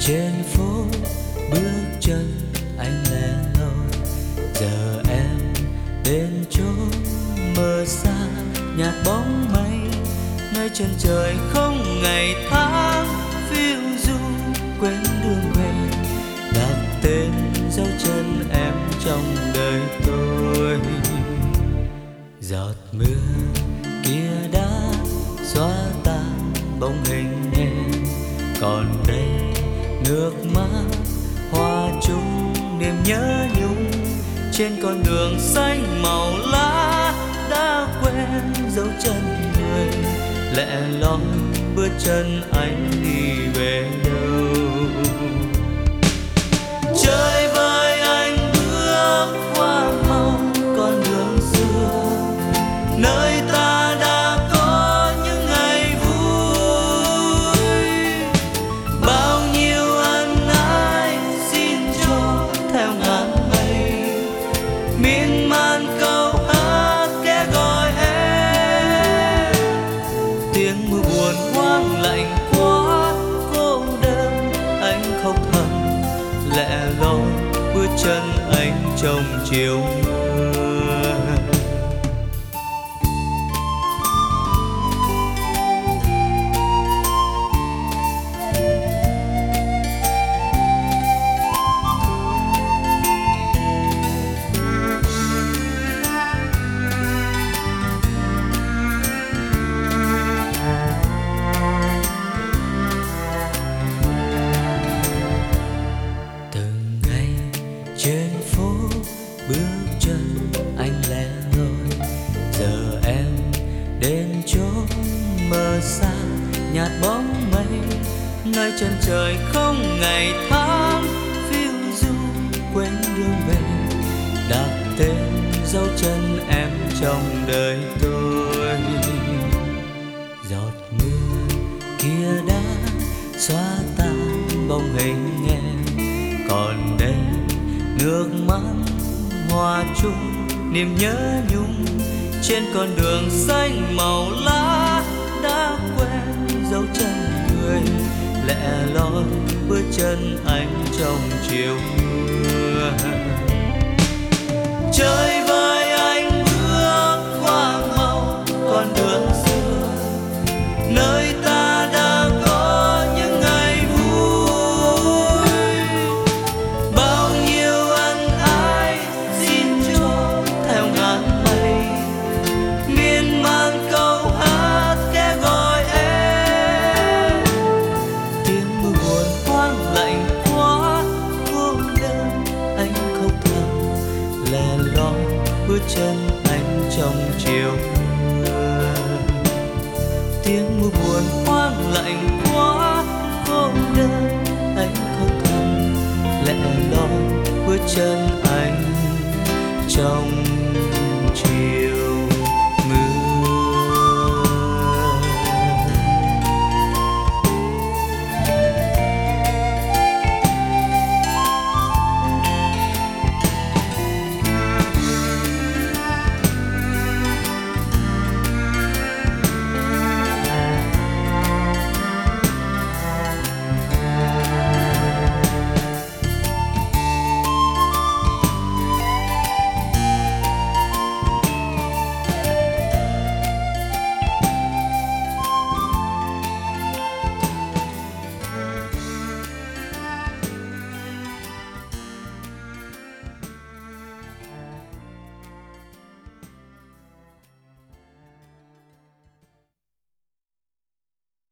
trên phố bước chân anh lẻ loi giờ em đến chỗ mơ xa nhạt bóng mây, nơi chân trời không ngày tháng. Phiêu du quên đường về, đặt tên dấu chân em trong đời tôi. Giọt mưa kia đã xóa tan bóng hình em, còn nước mắt, hoa chung, niềm nhớ nhung. Trên con đường xanh màu lá đã quen dấu chân người. Lẻ loi bước chân anh đi về đây chân anh trong chiều mưa nơi chân trời không ngày tháng, phiêu du quên đường về đặt tên dấu chân em trong đời tôi. Giọt mưa kia đã xóa tan bóng hình em, còn đây nước mắt hòa chung, niềm nhớ nhung trên con đường xanh màu lá đã quen dấu chân lẻ loi bước chân anh trong chiều mưa. Chơi với chân anh trong chiều mưa tiếng mưa buồn hoang lạnh quá cô đơn anh không thầm lẻ loi bước chân anh trong chiều.